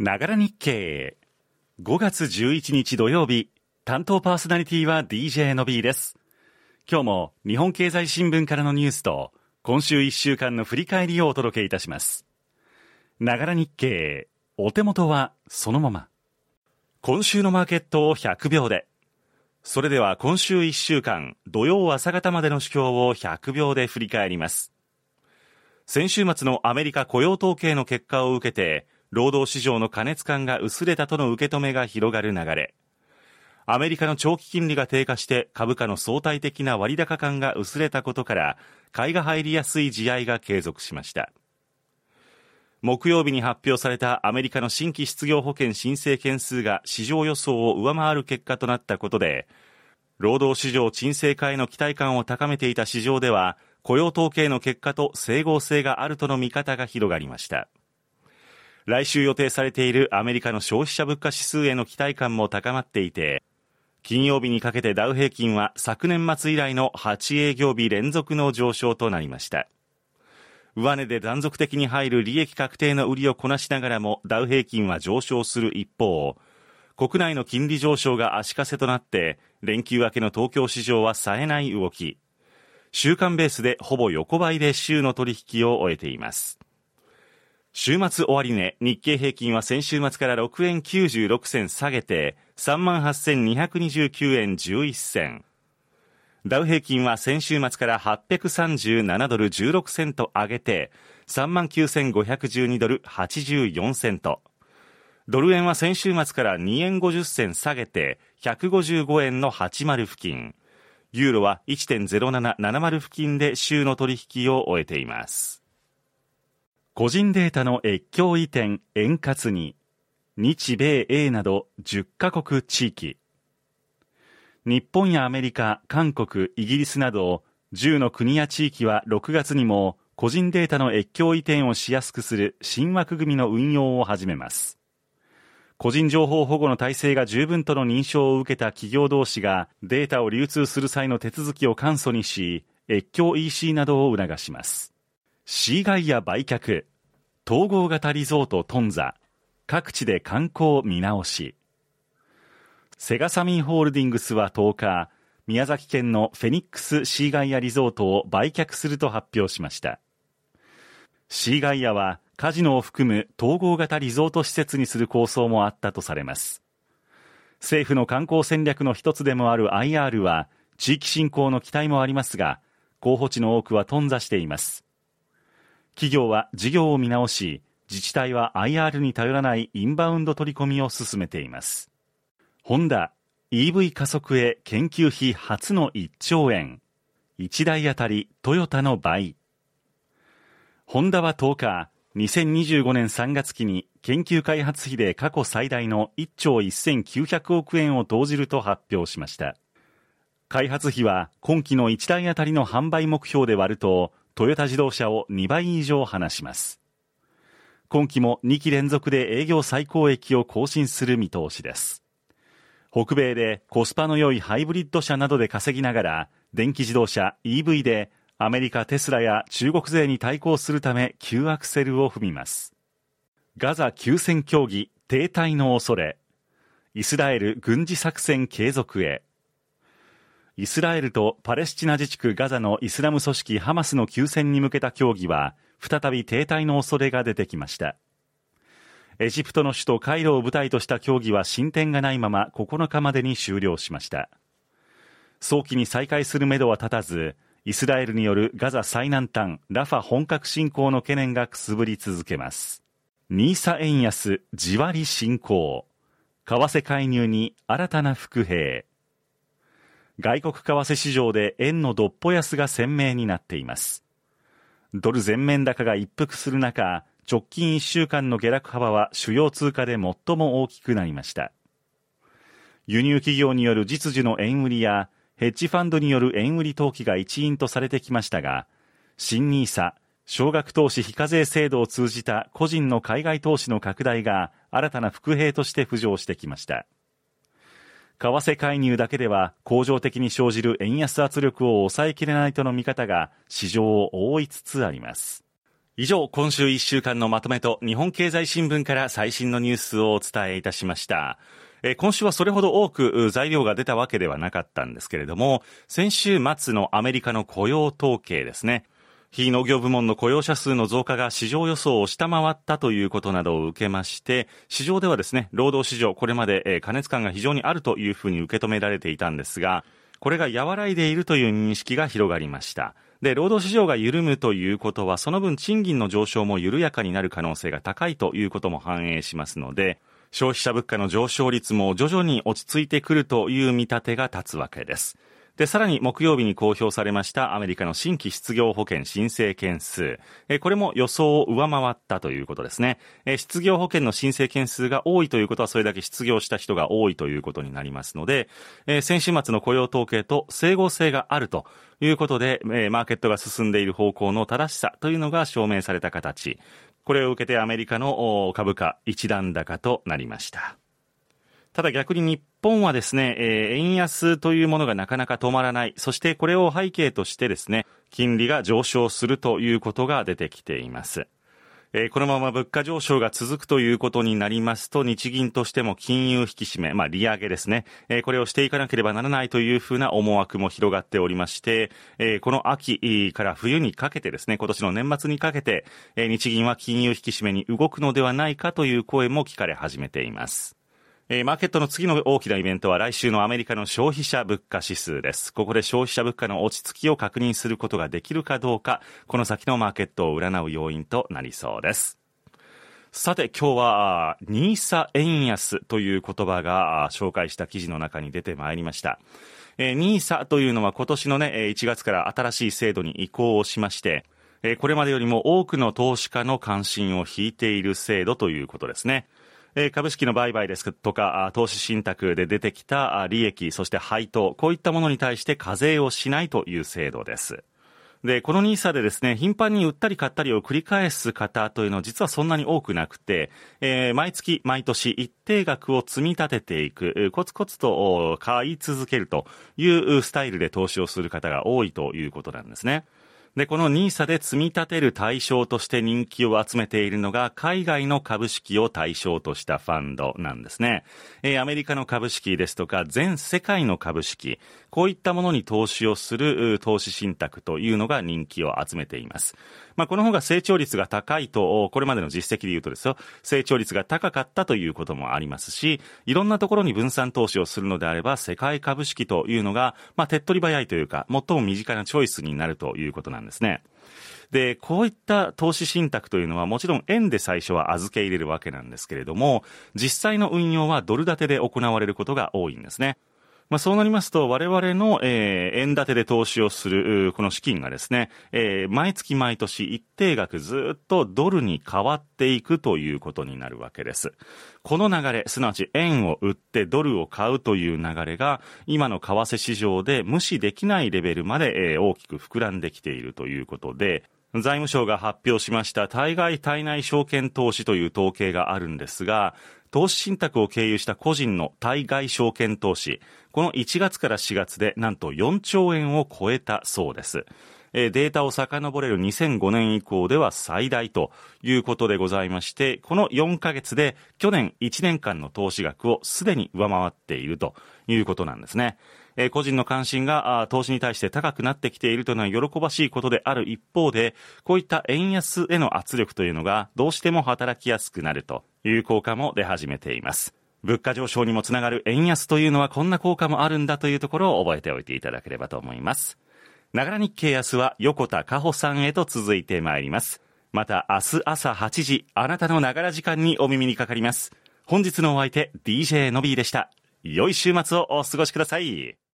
ながら日経。5月11日土曜日、担当パーソナリティは DJ の B です。今日も日本経済新聞からのニュースと、今週1週間の振り返りをお届けいたします。ながら日経。お手元はそのまま。今週のマーケットを100秒で。それでは今週1週間、土曜朝方までの指標を100秒で振り返ります。先週末のアメリカ雇用統計の結果を受けて、労働市場の過熱感が薄れたとの受け止めが広がる流れ。アメリカの長期金利が低下して株価の相対的な割高感が薄れたことから、買いが入りやすい地合いが継続しました。木曜日に発表されたアメリカの新規失業保険申請件数が市場予想を上回る結果となったことで、労働市場沈静化への期待感を高めていた市場では、雇用統計の結果と整合性があるとの見方が広がりました。来週予定されているアメリカの消費者物価指数への期待感も高まっていて、金曜日にかけてダウ平均は昨年末以来の8営業日連続の上昇となりました。上値で断続的に入る利益確定の売りをこなしながらもダウ平均は上昇する一方、国内の金利上昇が足かせとなって、連休明けの東京市場は冴えない動き。週間ベースでほぼ横ばいで週の取引を終えています。週末終値、日経平均は先週末から6円96銭下げて、38,229円11銭。ダウ平均は先週末から837ドル16セント上げて、39,512ドル84セント。ドル円は先週末から2円50銭下げて、155円の80付近。ユーロは1.0770付近で週の取引を終えています。個人データの越境移転円滑に、日米英など10カ国地域。日本やアメリカ、韓国、イギリスなど10の国や地域は6月にも個人データの越境移転をしやすくする新枠組みの運用を始めます。個人情報保護の体制が十分との認証を受けた企業同士がデータを流通する際の手続きを簡素にし、越境 EC などを促します。シーガイア売却、統合型リゾートトンザ、各地で観光見直し。セガサミンホールディングスは10日、宮崎県のフェニックスシーガイアリゾートを売却すると発表しました。シーガイアはカジノを含む統合型リゾート施設にする構想もあったとされます。政府の観光戦略の一つでもある IR は地域振興の期待もありますが、候補地の多くは頓挫しています。企業は事業を見直し、自治体は IR に頼らないインバウンド取り込みを進めています。ホンダ EV 加速へ研究費初の1兆円。1台あたりトヨタの倍。ホンダは10日、2025年3月期に研究開発費で過去最大の1兆1900億円を投じると発表しました。開発費は今期の1台あたりの販売目標で割ると、トヨタ自動車を2倍以上離します。今期も2期連続で営業最高益を更新する見通しです。北米でコスパの良いハイブリッド車などで稼ぎながら、電気自動車 EV でアメリカテスラや中国勢に対抗するため急アクセルを踏みます。ガザ休戦協議停滞の恐れ。イスラエル軍事作戦継続へ。イスラエルとパレスチナ自治区ガザのイスラム組織ハマスの休戦に向けた協議は、再び停滞の恐れが出てきました。エジプトの首都カイロを舞台とした協議は進展がないまま9日までに終了しました。早期に再開するめどは立たず、イスラエルによるガザ最南端ラファ本格侵攻の懸念がくすぶり続けます。ニーサ円安、じわり進行。為替介入に新たな伏兵。外国為替市場で円のどっぽ安が鮮明になっています。ドル全面高が一服する中、直近1週間の下落幅は主要通貨で最も大きくなりました。輸入企業による実需の円売りや、ヘッジファンドによる円売り投機が一因とされてきましたが、新ニーサ、少額投資非課税制度を通じた個人の海外投資の拡大が新たな伏兵として浮上してきました。為替介入だけでは恒常的に生じる円安圧力を抑えきれないとの見方が市場を覆いつつあります。以上、今週1週間のまとめと日本経済新聞から最新のニュースをお伝えいたしました。え今週はそれほど多く材料が出たわけではなかったんですけれども、先週末のアメリカの雇用統計ですね。非農業部門の雇用者数の増加が市場予想を下回ったということなどを受けまして、市場ではですね、労働市場、これまで過熱感が非常にあるというふうに受け止められていたんですが、これが和らいでいるという認識が広がりました。で、労働市場が緩むということは、その分賃金の上昇も緩やかになる可能性が高いということも反映しますので、消費者物価の上昇率も徐々に落ち着いてくるという見立てが立つわけです。で、さらに木曜日に公表されましたアメリカの新規失業保険申請件数。これも予想を上回ったということですね。失業保険の申請件数が多いということはそれだけ失業した人が多いということになりますので、先週末の雇用統計と整合性があるということで、マーケットが進んでいる方向の正しさというのが証明された形。これを受けてアメリカの株価一段高となりました。ただ逆に日本はですね、えー、円安というものがなかなか止まらない。そしてこれを背景としてですね、金利が上昇するということが出てきています。えー、このまま物価上昇が続くということになりますと、日銀としても金融引き締め、まあ利上げですね、えー、これをしていかなければならないというふうな思惑も広がっておりまして、えー、この秋から冬にかけてですね、今年の年末にかけて、え日銀は金融引き締めに動くのではないかという声も聞かれ始めています。えー、マーケットの次の大きなイベントは来週のアメリカの消費者物価指数です。ここで消費者物価の落ち着きを確認することができるかどうか、この先のマーケットを占う要因となりそうです。さて今日は、ニーサ円安という言葉が紹介した記事の中に出てまいりました。えー、ニーサというのは今年のね、1月から新しい制度に移行をしまして、これまでよりも多くの投資家の関心を引いている制度ということですね。株式の売買ですとか、投資信託で出てきた利益、そして配当、こういったものに対して課税をしないという制度です。で、この NISA でですね、頻繁に売ったり買ったりを繰り返す方というのは実はそんなに多くなくて、えー、毎月毎年一定額を積み立てていく、コツコツと買い続けるというスタイルで投資をする方が多いということなんですね。で、この NISA で積み立てる対象として人気を集めているのが、海外の株式を対象としたファンドなんですね。えー、アメリカの株式ですとか、全世界の株式、こういったものに投資をする投資信託というのが人気を集めています。まあ、この方が成長率が高いと、これまでの実績で言うとですよ、成長率が高かったということもありますし、いろんなところに分散投資をするのであれば、世界株式というのが、まあ、手っ取り早いというか、最も身近なチョイスになるということなんですですね。で、こういった投資信託というのはもちろん円で最初は預け入れるわけなんですけれども、実際の運用はドル建てで行われることが多いんですね。まあ、そうなりますと、我々の、えー、円建てで投資をする、この資金がですね、えー、毎月毎年一定額ずっとドルに変わっていくということになるわけです。この流れ、すなわち円を売ってドルを買うという流れが、今の為替市場で無視できないレベルまで、えー、大きく膨らんできているということで、財務省が発表しました対外対内証券投資という統計があるんですが、投資信託を経由した個人の対外証券投資、この1月から4月でなんと4兆円を超えたそうです。えデータを遡れる2005年以降では最大ということでございまして、この4ヶ月で去年1年間の投資額をすでに上回っているということなんですね。え個人の関心が投資に対して高くなってきているというのは喜ばしいことである一方で、こういった円安への圧力というのがどうしても働きやすくなるという効果も出始めています。物価上昇にもつながる円安というのはこんな効果もあるんだというところを覚えておいていただければと思います。ながら日経安は横田加穂さんへと続いてまいります。また明日朝8時、あなたのながら時間にお耳にかかります。本日のお相手、DJ のびーでした。良い週末をお過ごしください。